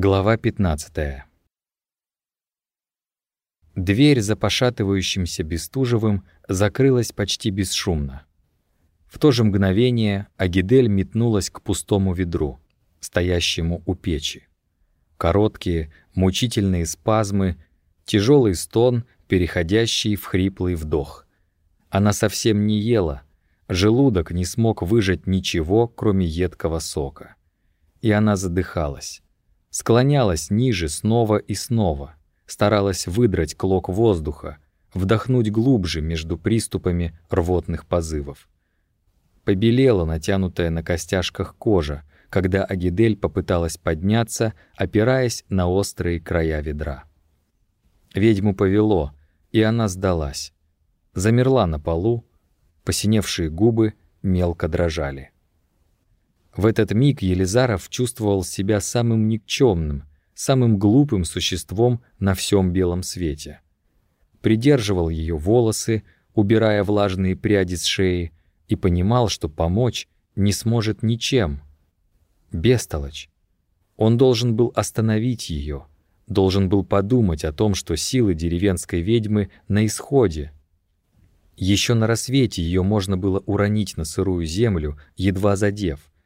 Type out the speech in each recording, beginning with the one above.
Глава 15. Дверь за пошатывающимся Бестужевым закрылась почти бесшумно. В то же мгновение Агидель метнулась к пустому ведру, стоящему у печи. Короткие, мучительные спазмы, тяжелый стон, переходящий в хриплый вдох. Она совсем не ела, желудок не смог выжать ничего, кроме едкого сока. И она задыхалась склонялась ниже снова и снова, старалась выдрать клок воздуха, вдохнуть глубже между приступами рвотных позывов. Побелела натянутая на костяшках кожа, когда Агидель попыталась подняться, опираясь на острые края ведра. Ведьму повело, и она сдалась. Замерла на полу, посиневшие губы мелко дрожали. В этот миг Елизаров чувствовал себя самым никчемным, самым глупым существом на всем белом свете. Придерживал ее волосы, убирая влажные пряди с шеи, и понимал, что помочь не сможет ничем. Бестолочь. Он должен был остановить ее, должен был подумать о том, что силы деревенской ведьмы на исходе. Еще на рассвете ее можно было уронить на сырую землю, едва задев —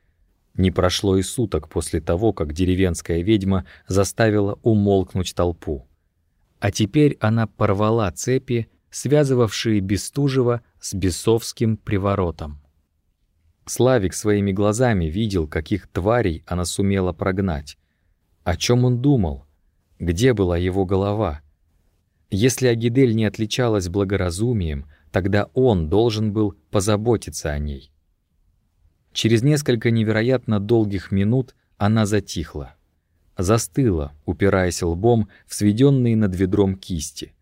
не прошло и суток после того, как деревенская ведьма заставила умолкнуть толпу. А теперь она порвала цепи, связывавшие Бестужева с бесовским приворотом. Славик своими глазами видел, каких тварей она сумела прогнать. О чем он думал? Где была его голова? Если Агидель не отличалась благоразумием, тогда он должен был позаботиться о ней. Через несколько невероятно долгих минут она затихла. Застыла, упираясь лбом в сведенные над ведром кисти.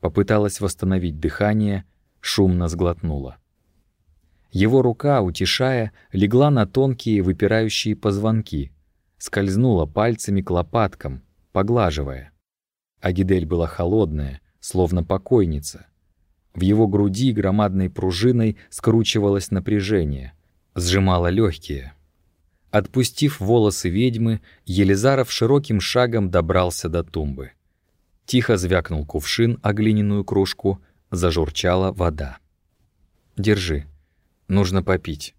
Попыталась восстановить дыхание, шумно сглотнула. Его рука, утешая, легла на тонкие выпирающие позвонки, скользнула пальцами к лопаткам, поглаживая. Агидель была холодная, словно покойница. В его груди громадной пружиной скручивалось напряжение — сжимала легкие. Отпустив волосы ведьмы, Елизаров широким шагом добрался до тумбы. Тихо звякнул кувшин о глиняную кружку, зажурчала вода. «Держи. Нужно попить».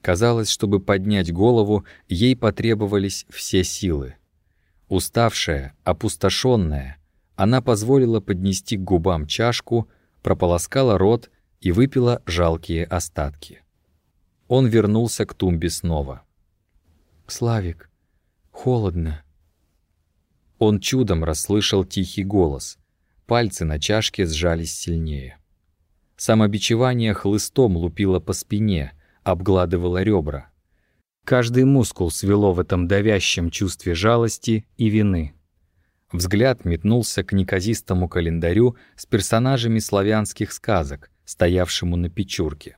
Казалось, чтобы поднять голову, ей потребовались все силы. Уставшая, опустошенная, она позволила поднести к губам чашку, прополоскала рот и выпила жалкие остатки. Он вернулся к тумбе снова. «Славик, холодно». Он чудом расслышал тихий голос. Пальцы на чашке сжались сильнее. Самобичевание хлыстом лупило по спине, обгладывало ребра. Каждый мускул свело в этом давящем чувстве жалости и вины. Взгляд метнулся к неказистому календарю с персонажами славянских сказок, стоявшему на печурке.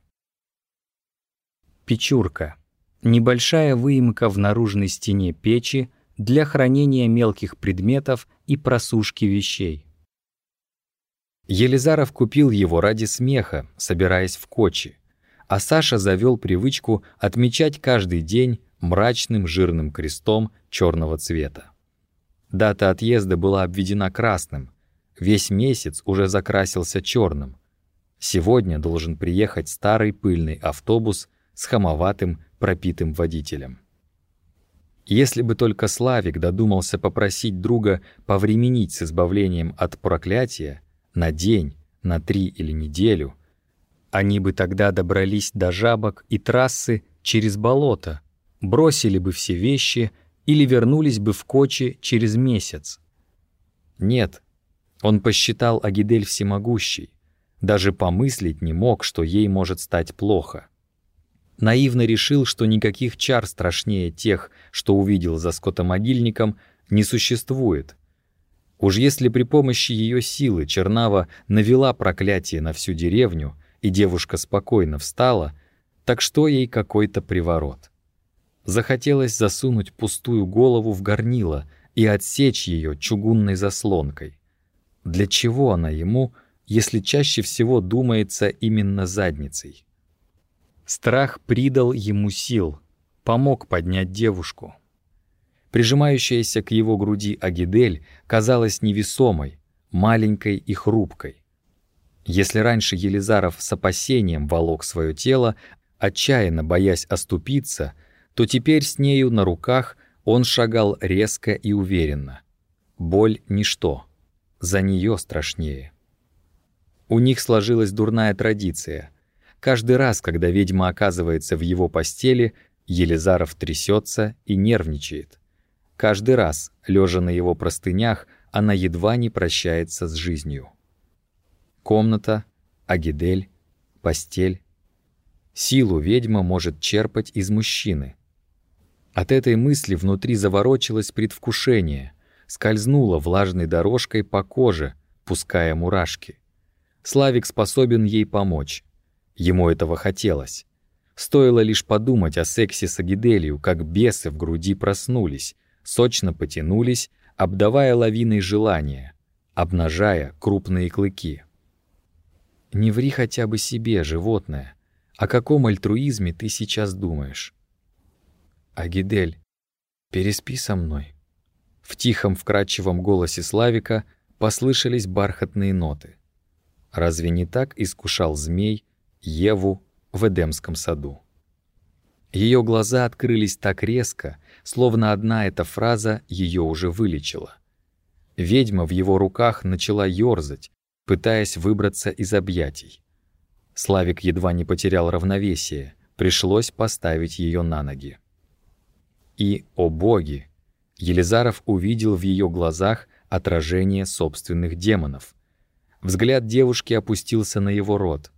Печурка. Небольшая выемка в наружной стене печи для хранения мелких предметов и просушки вещей. Елизаров купил его ради смеха, собираясь в Кочи, а Саша завел привычку отмечать каждый день мрачным жирным крестом черного цвета. Дата отъезда была обведена красным, весь месяц уже закрасился черным. Сегодня должен приехать старый пыльный автобус с хамоватым, пропитым водителем. Если бы только Славик додумался попросить друга повременить с избавлением от проклятия на день, на три или неделю, они бы тогда добрались до жабок и трассы через болото, бросили бы все вещи или вернулись бы в Кочи через месяц. Нет, он посчитал Агидель всемогущей, даже помыслить не мог, что ей может стать плохо наивно решил, что никаких чар страшнее тех, что увидел за скотомогильником, не существует. Уж если при помощи ее силы Чернава навела проклятие на всю деревню, и девушка спокойно встала, так что ей какой-то приворот. Захотелось засунуть пустую голову в горнило и отсечь ее чугунной заслонкой. Для чего она ему, если чаще всего думается именно задницей? Страх придал ему сил, помог поднять девушку. Прижимающаяся к его груди Агидель казалась невесомой, маленькой и хрупкой. Если раньше Елизаров с опасением волок свое тело, отчаянно боясь оступиться, то теперь с нею на руках он шагал резко и уверенно. Боль — ничто, за нее страшнее. У них сложилась дурная традиция. Каждый раз, когда ведьма оказывается в его постели, Елизаров трясется и нервничает. Каждый раз, лежа на его простынях, она едва не прощается с жизнью. Комната, агидель, постель. Силу ведьма может черпать из мужчины. От этой мысли внутри заворочилось предвкушение, скользнуло влажной дорожкой по коже, пуская мурашки. Славик способен ей помочь. Ему этого хотелось. Стоило лишь подумать о сексе с Агиделью, как бесы в груди проснулись, сочно потянулись, обдавая лавиной желания, обнажая крупные клыки. Не ври хотя бы себе, животное. О каком альтруизме ты сейчас думаешь? Агидель, переспи со мной. В тихом вкрадчивом голосе Славика послышались бархатные ноты. Разве не так искушал змей Еву в Эдемском саду? Ее глаза открылись так резко, словно одна эта фраза ее уже вылечила. Ведьма в его руках начала ёрзать, пытаясь выбраться из объятий. Славик едва не потерял равновесие, пришлось поставить ее на ноги. И, о боги, Елизаров увидел в ее глазах отражение собственных демонов. Взгляд девушки опустился на его рот,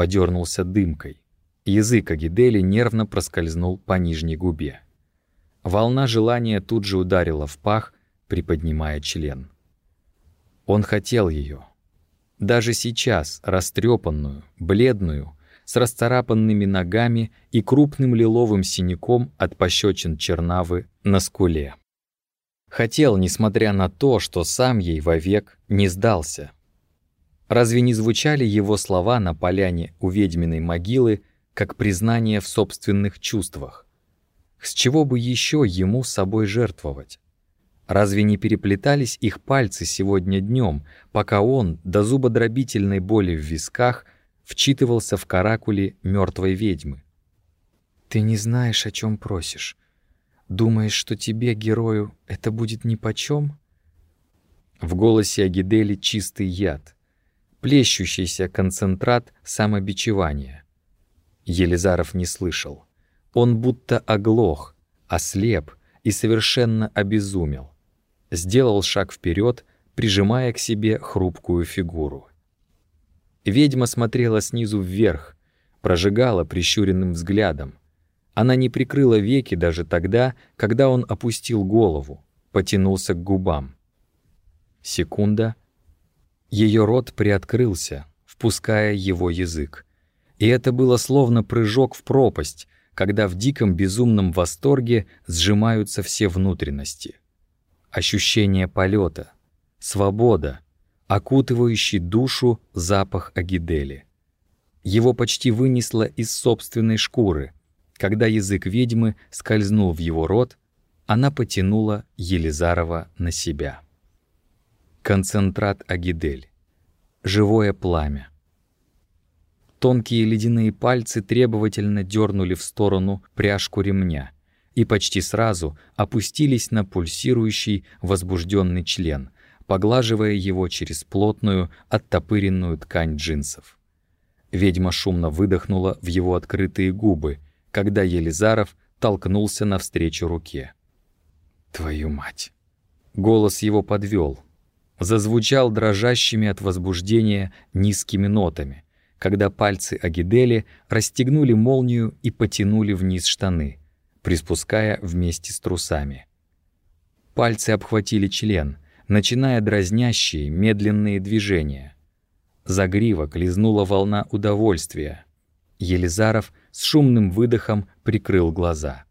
подернулся дымкой. Язык Агидели нервно проскользнул по нижней губе. Волна желания тут же ударила в пах, приподнимая член. Он хотел ее. Даже сейчас, растрепанную, бледную, с расцарапанными ногами и крупным лиловым синяком от пощечин чернавы на скуле. Хотел, несмотря на то, что сам ей вовек не сдался. Разве не звучали его слова на поляне у ведьминой могилы как признание в собственных чувствах. С чего бы еще ему собой жертвовать? Разве не переплетались их пальцы сегодня днем, пока он, до зубодробительной боли в висках, вчитывался в каракули мертвой ведьмы? «Ты не знаешь, о чем просишь. Думаешь, что тебе, герою, это будет нипочем?» В голосе Агидели чистый яд, плещущийся концентрат самобичевания. Елизаров не слышал. Он будто оглох, ослеп и совершенно обезумел. Сделал шаг вперед, прижимая к себе хрупкую фигуру. Ведьма смотрела снизу вверх, прожигала прищуренным взглядом. Она не прикрыла веки даже тогда, когда он опустил голову, потянулся к губам. Секунда. Ее рот приоткрылся, впуская его язык. И это было словно прыжок в пропасть, когда в диком безумном восторге сжимаются все внутренности. Ощущение полета, свобода, окутывающий душу запах агидели. Его почти вынесло из собственной шкуры. Когда язык ведьмы скользнул в его рот, она потянула Елизарова на себя. Концентрат агидель. Живое пламя. Тонкие ледяные пальцы требовательно дернули в сторону пряжку ремня и почти сразу опустились на пульсирующий возбужденный член, поглаживая его через плотную, оттопыренную ткань джинсов. Ведьма шумно выдохнула в его открытые губы, когда Елизаров толкнулся навстречу руке. «Твою мать!» Голос его подвел, зазвучал дрожащими от возбуждения низкими нотами — когда пальцы Агидели расстегнули молнию и потянули вниз штаны, приспуская вместе с трусами. Пальцы обхватили член, начиная дразнящие, медленные движения. Загривок лизнула волна удовольствия. Елизаров с шумным выдохом прикрыл глаза.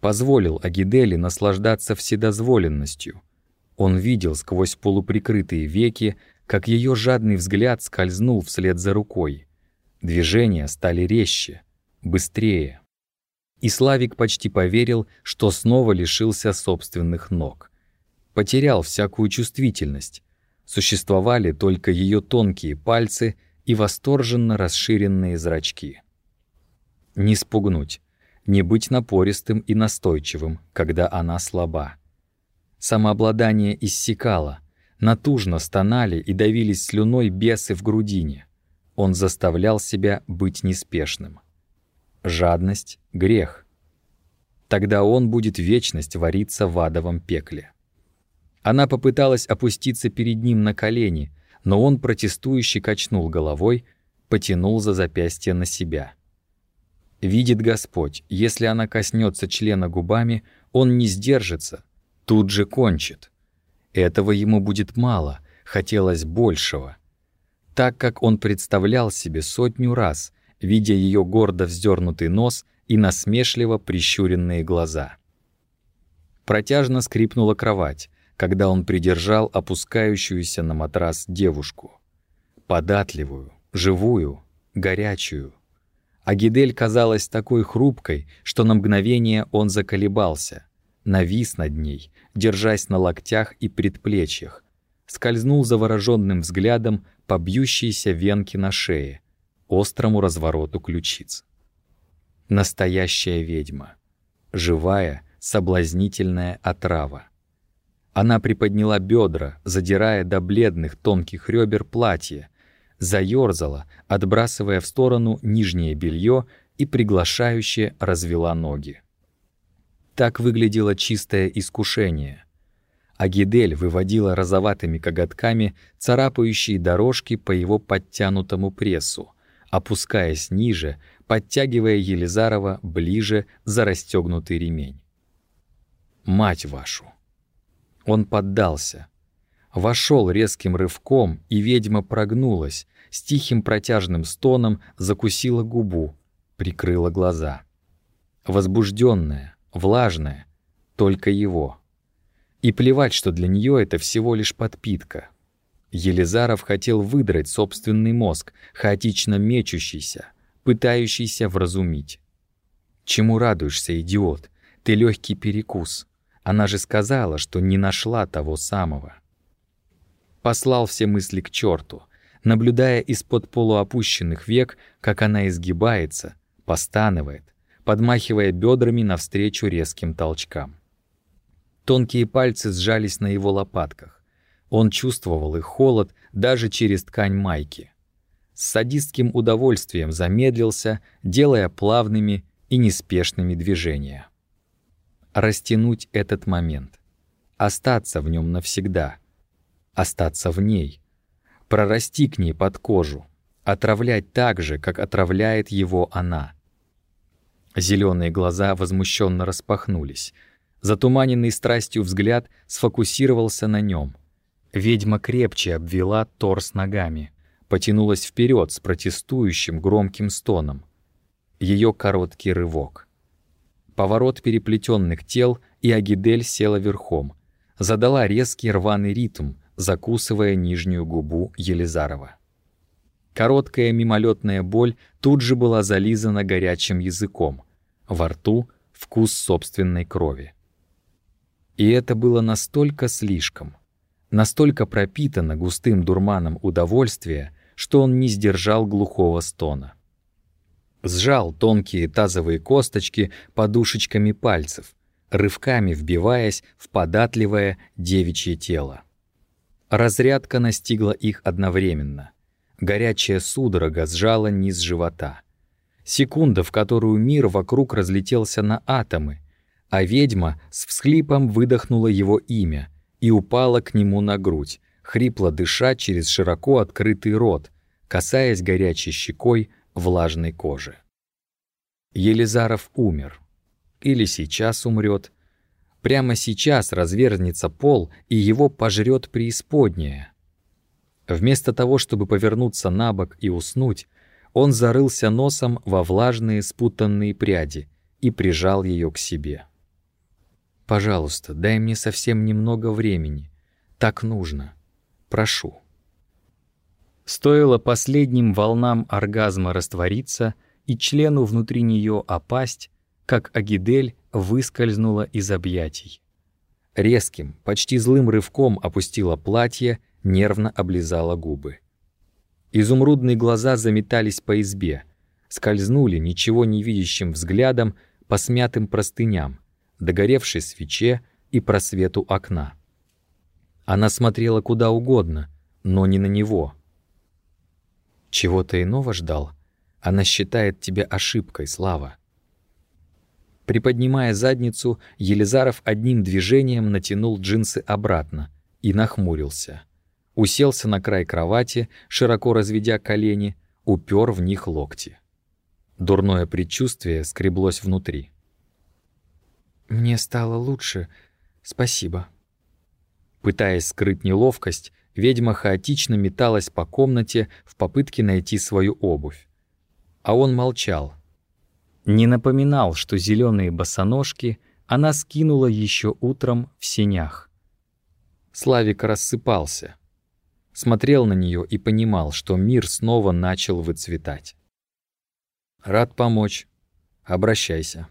Позволил Агидели наслаждаться вседозволенностью. Он видел сквозь полуприкрытые веки как ее жадный взгляд скользнул вслед за рукой. Движения стали резче, быстрее. и Славик почти поверил, что снова лишился собственных ног. Потерял всякую чувствительность. Существовали только ее тонкие пальцы и восторженно расширенные зрачки. Не спугнуть, не быть напористым и настойчивым, когда она слаба. Самообладание иссякало, натужно стонали и давились слюной бесы в грудине. Он заставлял себя быть неспешным. Жадность — грех. Тогда он будет вечность вариться в адовом пекле. Она попыталась опуститься перед ним на колени, но он протестующе качнул головой, потянул за запястье на себя. Видит Господь, если она коснется члена губами, он не сдержится, тут же кончит. Этого ему будет мало, хотелось большего. Так как он представлял себе сотню раз, видя ее гордо вздернутый нос и насмешливо прищуренные глаза. Протяжно скрипнула кровать, когда он придержал опускающуюся на матрас девушку. Податливую, живую, горячую. Агидель казалась такой хрупкой, что на мгновение он заколебался, навис над ней, держась на локтях и предплечьях, скользнул завороженным взглядом по бьющейся венке на шее, острому развороту ключиц. Настоящая ведьма. Живая, соблазнительная отрава. Она приподняла бедра, задирая до бледных тонких ребер платье, заерзала, отбрасывая в сторону нижнее белье и приглашающе развела ноги. Так выглядело чистое искушение. Агидель выводила розоватыми коготками царапающие дорожки по его подтянутому прессу, опускаясь ниже, подтягивая Елизарова ближе за расстегнутый ремень. «Мать вашу!» Он поддался. Вошел резким рывком, и ведьма прогнулась, с тихим протяжным стоном закусила губу, прикрыла глаза. Возбужденная, влажная, только его. И плевать, что для нее это всего лишь подпитка. Елизаров хотел выдрать собственный мозг, хаотично мечущийся, пытающийся вразумить. Чему радуешься, идиот? Ты легкий перекус. Она же сказала, что не нашла того самого. Послал все мысли к черту, наблюдая из-под полуопущенных век, как она изгибается, постанывает, подмахивая бедрами навстречу резким толчкам. Тонкие пальцы сжались на его лопатках. Он чувствовал их холод даже через ткань майки. С садистским удовольствием замедлился, делая плавными и неспешными движения. Растянуть этот момент. Остаться в нем навсегда. Остаться в ней. Прорасти к ней под кожу. Отравлять так же, как отравляет его она — Зеленые глаза возмущенно распахнулись. Затуманенный страстью взгляд сфокусировался на нем. Ведьма крепче обвела торс ногами, потянулась вперед с протестующим громким стоном. Ее короткий рывок. Поворот переплетенных тел, и Агидель села верхом. Задала резкий рваный ритм, закусывая нижнюю губу Елизарова. Короткая мимолетная боль тут же была зализана горячим языком. Во рту вкус собственной крови. И это было настолько слишком, настолько пропитано густым дурманом удовольствия, что он не сдержал глухого стона. Сжал тонкие тазовые косточки подушечками пальцев, рывками вбиваясь в податливое девичье тело. Разрядка настигла их одновременно. Горячая судорога сжала низ живота. Секунда, в которую мир вокруг разлетелся на атомы, а ведьма с всхлипом выдохнула его имя и упала к нему на грудь, хрипло дыша через широко открытый рот, касаясь горячей щекой влажной кожи. Елизаров умер. Или сейчас умрет. Прямо сейчас развернется пол, и его пожрет преисподняя. Вместо того, чтобы повернуться на бок и уснуть, он зарылся носом во влажные спутанные пряди и прижал ее к себе. «Пожалуйста, дай мне совсем немного времени. Так нужно. Прошу». Стоило последним волнам оргазма раствориться и члену внутри нее опасть, как Агидель выскользнула из объятий. Резким, почти злым рывком опустила платье, нервно облизала губы. Изумрудные глаза заметались по избе, скользнули ничего не видящим взглядом по смятым простыням, догоревшей свече и просвету окна. Она смотрела куда угодно, но не на него. Чего-то иного ждал? Она считает тебя ошибкой, Слава. Приподнимая задницу, Елизаров одним движением натянул джинсы обратно и нахмурился. Уселся на край кровати, широко разведя колени, упер в них локти. Дурное предчувствие скреблось внутри. «Мне стало лучше, спасибо». Пытаясь скрыть неловкость, ведьма хаотично металась по комнате в попытке найти свою обувь. А он молчал. Не напоминал, что зеленые босоножки она скинула еще утром в сенях. Славик рассыпался. Смотрел на нее и понимал, что мир снова начал выцветать. «Рад помочь. Обращайся».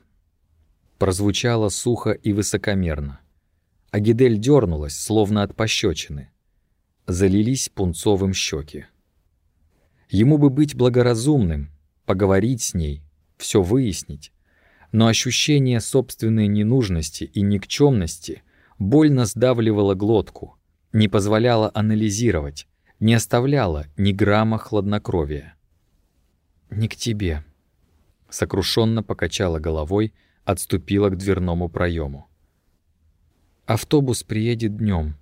Прозвучало сухо и высокомерно. Агидель дернулась, словно от пощечины. Залились пунцовым щеки. Ему бы быть благоразумным, поговорить с ней, все выяснить. Но ощущение собственной ненужности и никчемности больно сдавливало глотку, не позволяло анализировать, не оставляло ни грамма хладнокровия. «Не к тебе», — сокрушенно покачала головой, отступила к дверному проему. Автобус приедет днем.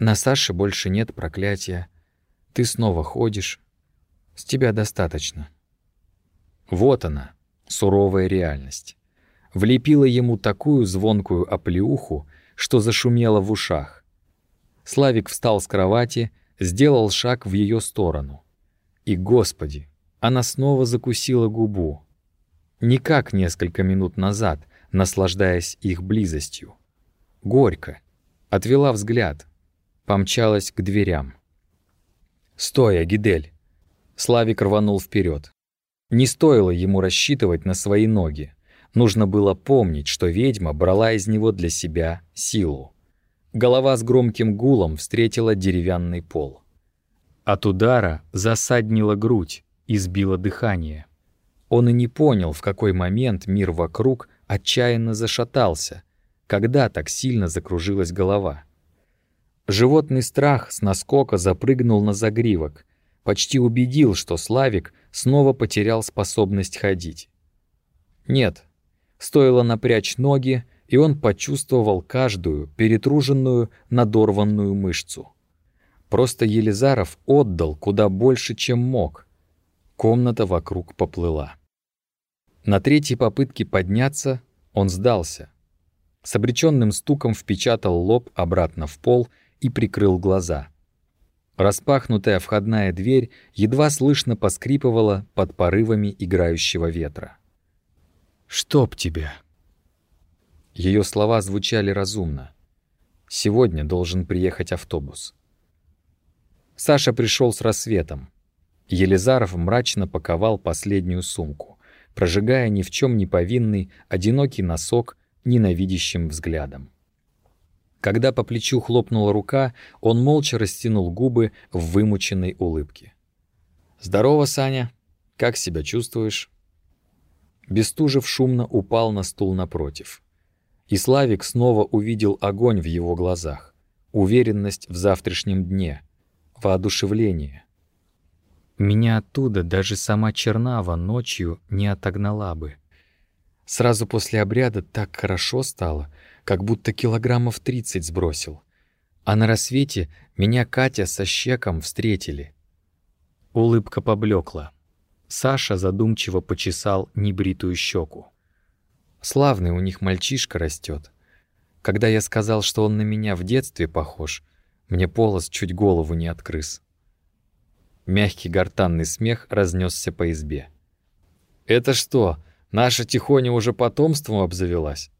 На Саше больше нет проклятия. Ты снова ходишь. С тебя достаточно. Вот она, суровая реальность. Влепила ему такую звонкую оплеуху, что зашумело в ушах. Славик встал с кровати, сделал шаг в ее сторону. И, Господи, она снова закусила губу. Не как несколько минут назад, наслаждаясь их близостью. Горько. Отвела взгляд. Помчалась к дверям. «Стой, Агидель!» Славик рванул вперед. Не стоило ему рассчитывать на свои ноги. Нужно было помнить, что ведьма брала из него для себя силу. Голова с громким гулом встретила деревянный пол. От удара засаднила грудь и сбила дыхание. Он и не понял, в какой момент мир вокруг отчаянно зашатался, когда так сильно закружилась голова. Животный страх с наскока запрыгнул на загривок, почти убедил, что Славик снова потерял способность ходить. Нет, стоило напрячь ноги, и он почувствовал каждую перетруженную, надорванную мышцу. Просто Елизаров отдал куда больше, чем мог. Комната вокруг поплыла. На третьей попытке подняться он сдался — с обреченным стуком впечатал лоб обратно в пол и прикрыл глаза. Распахнутая входная дверь едва слышно поскрипывала под порывами играющего ветра. «Чтоб тебя!» Ее слова звучали разумно. «Сегодня должен приехать автобус». Саша пришел с рассветом. Елизаров мрачно паковал последнюю сумку, прожигая ни в чем не повинный одинокий носок ненавидящим взглядом. Когда по плечу хлопнула рука, он молча растянул губы в вымученной улыбке. «Здорово, Саня. Как себя чувствуешь?» Бестужев шумно упал на стул напротив. И Славик снова увидел огонь в его глазах, уверенность в завтрашнем дне, воодушевление. Меня оттуда даже сама Чернава ночью не отогнала бы. Сразу после обряда так хорошо стало, как будто килограммов тридцать сбросил. А на рассвете меня Катя со Щеком встретили. Улыбка поблекла. Саша задумчиво почесал небритую щеку. Славный у них мальчишка растет. Когда я сказал, что он на меня в детстве похож, мне полос чуть голову не открыс. Мягкий гортанный смех разнесся по избе. «Это что, Наша Тихоня уже потомством обзавелась.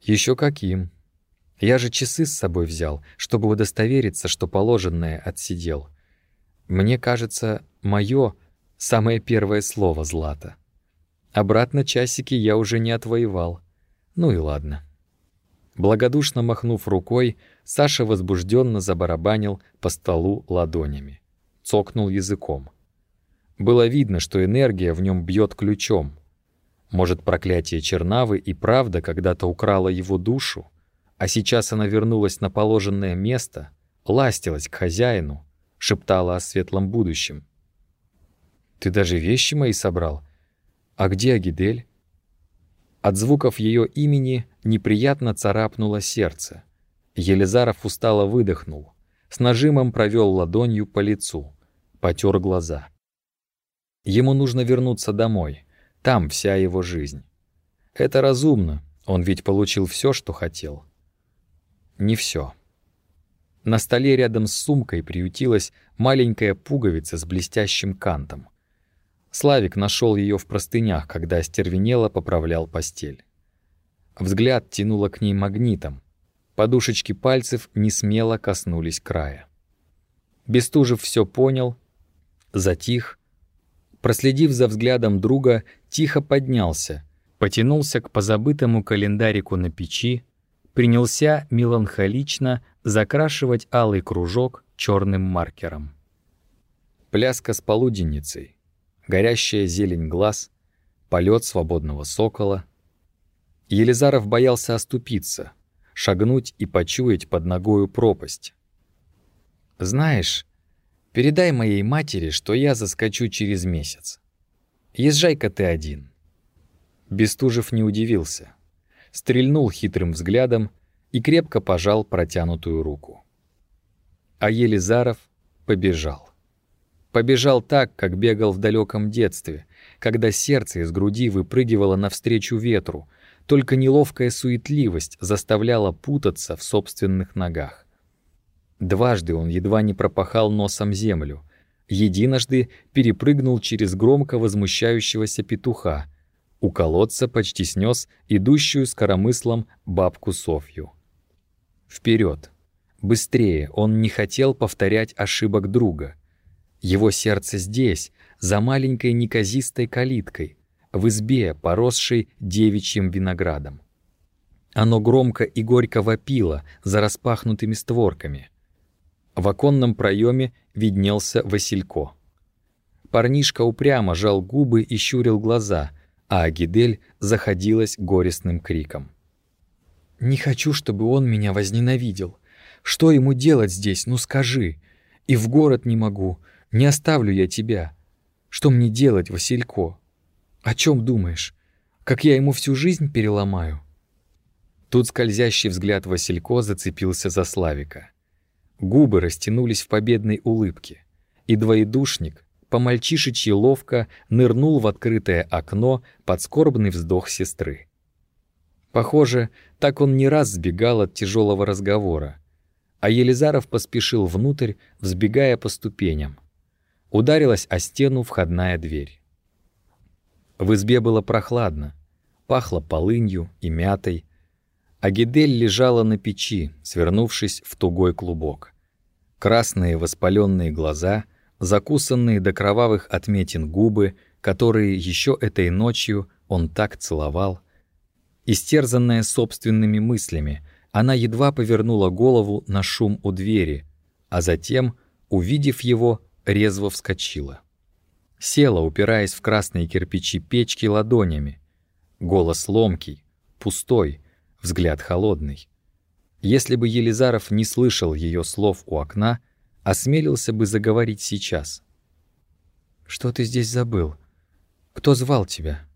Еще каким. Я же часы с собой взял, чтобы удостовериться, что положенное отсидел. Мне кажется, мое самое первое слово Злата. Обратно часики я уже не отвоевал. Ну и ладно. Благодушно махнув рукой, Саша возбужденно забарабанил по столу ладонями. Цокнул языком. Было видно, что энергия в нем бьет ключом. Может, проклятие Чернавы и правда когда-то украло его душу, а сейчас она вернулась на положенное место, ластилась к хозяину, шептала о светлом будущем. «Ты даже вещи мои собрал? А где Агидель?» От звуков ее имени неприятно царапнуло сердце. Елизаров устало выдохнул, с нажимом провел ладонью по лицу, потер глаза. Ему нужно вернуться домой. Там вся его жизнь. Это разумно. Он ведь получил все, что хотел. Не все. На столе рядом с сумкой приютилась маленькая пуговица с блестящим кантом. Славик нашел ее в простынях, когда остервенело поправлял постель. Взгляд тянуло к ней магнитом. Подушечки пальцев не смело коснулись края. Бестужев все понял, затих проследив за взглядом друга, тихо поднялся, потянулся к позабытому календарику на печи, принялся меланхолично закрашивать алый кружок черным маркером. Пляска с полуденницей, горящая зелень глаз, полет свободного сокола. Елизаров боялся оступиться, шагнуть и почуять под ногою пропасть. «Знаешь, Передай моей матери, что я заскочу через месяц. Езжай-ка ты один». Бестужев не удивился. Стрельнул хитрым взглядом и крепко пожал протянутую руку. А Елизаров побежал. Побежал так, как бегал в далеком детстве, когда сердце из груди выпрыгивало навстречу ветру, только неловкая суетливость заставляла путаться в собственных ногах. Дважды он едва не пропахал носом землю. Единожды перепрыгнул через громко возмущающегося петуха. У колодца почти снес идущую с коромыслом бабку Софью. Вперед! Быстрее! Он не хотел повторять ошибок друга. Его сердце здесь, за маленькой неказистой калиткой, в избе, поросшей девичьим виноградом. Оно громко и горько вопило за распахнутыми створками — в оконном проеме виднелся Василько. Парнишка упрямо жал губы и щурил глаза, а Агидель заходилась горестным криком. «Не хочу, чтобы он меня возненавидел. Что ему делать здесь, ну скажи. И в город не могу, не оставлю я тебя. Что мне делать, Василько? О чем думаешь? Как я ему всю жизнь переломаю?» Тут скользящий взгляд Василько зацепился за Славика. Губы растянулись в победной улыбке, и двоедушник по-мальчишечьи ловко нырнул в открытое окно под скорбный вздох сестры. Похоже, так он не раз сбегал от тяжелого разговора, а Елизаров поспешил внутрь, взбегая по ступеням. Ударилась о стену входная дверь. В избе было прохладно, пахло полынью и мятой, а Гидель лежала на печи, свернувшись в тугой клубок. Красные воспаленные глаза, закусанные до кровавых отметин губы, которые еще этой ночью он так целовал. Истерзанная собственными мыслями, она едва повернула голову на шум у двери, а затем, увидев его, резво вскочила. Села, упираясь в красные кирпичи печки ладонями. Голос ломкий, пустой, взгляд холодный. Если бы Елизаров не слышал ее слов у окна, осмелился бы заговорить сейчас. «Что ты здесь забыл? Кто звал тебя?»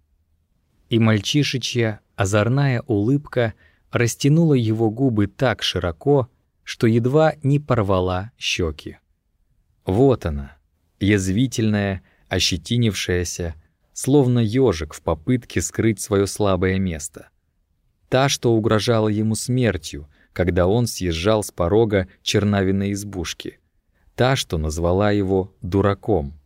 И мальчишечья озорная улыбка растянула его губы так широко, что едва не порвала щеки. Вот она, язвительная, ощетинившаяся, словно ежик в попытке скрыть свое слабое место та, что угрожала ему смертью, когда он съезжал с порога чернавиной избушки, та, что назвала его дураком.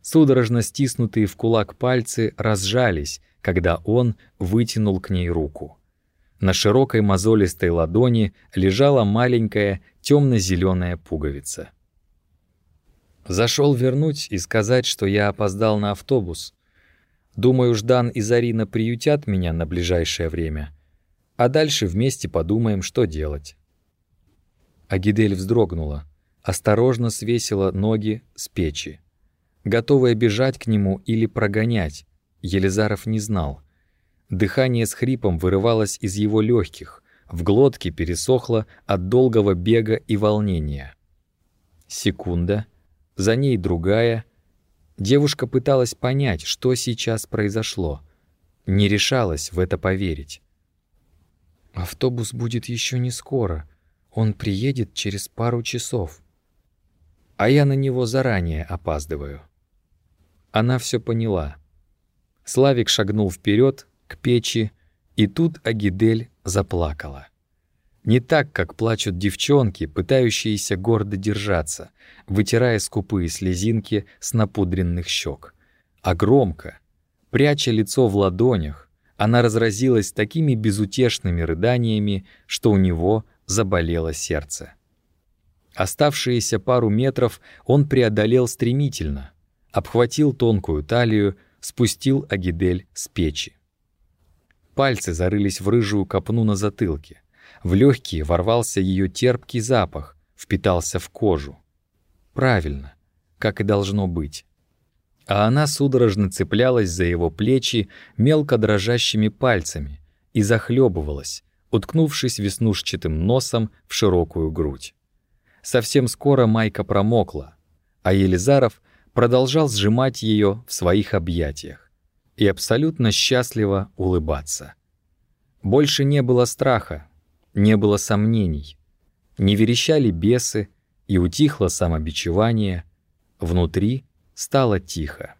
Судорожно стиснутые в кулак пальцы разжались, когда он вытянул к ней руку. На широкой мозолистой ладони лежала маленькая темно-зеленая пуговица. Зашел вернуть и сказать, что я опоздал на автобус. Думаю, Ждан и Зарина приютят меня на ближайшее время, а дальше вместе подумаем, что делать». Агидель вздрогнула, осторожно свесила ноги с печи. Готовая бежать к нему или прогонять, Елизаров не знал. Дыхание с хрипом вырывалось из его легких, в глотке пересохло от долгого бега и волнения. Секунда, за ней другая. Девушка пыталась понять, что сейчас произошло. Не решалась в это поверить. «Автобус будет еще не скоро. Он приедет через пару часов. А я на него заранее опаздываю». Она все поняла. Славик шагнул вперед к печи, и тут Агидель заплакала. Не так, как плачут девчонки, пытающиеся гордо держаться, вытирая скупые слезинки с напудренных щек, а громко, пряча лицо в ладонях, она разразилась такими безутешными рыданиями, что у него заболело сердце. Оставшиеся пару метров он преодолел стремительно, обхватил тонкую талию, спустил Агидель с печи. Пальцы зарылись в рыжую копну на затылке. В легкие ворвался ее терпкий запах, впитался в кожу. Правильно, как и должно быть. А она судорожно цеплялась за его плечи мелко дрожащими пальцами и захлебывалась, уткнувшись веснушчатым носом в широкую грудь. Совсем скоро майка промокла, а Елизаров продолжал сжимать ее в своих объятиях и абсолютно счастливо улыбаться. Больше не было страха, не было сомнений, не верещали бесы и утихло самобичевание, внутри стало тихо.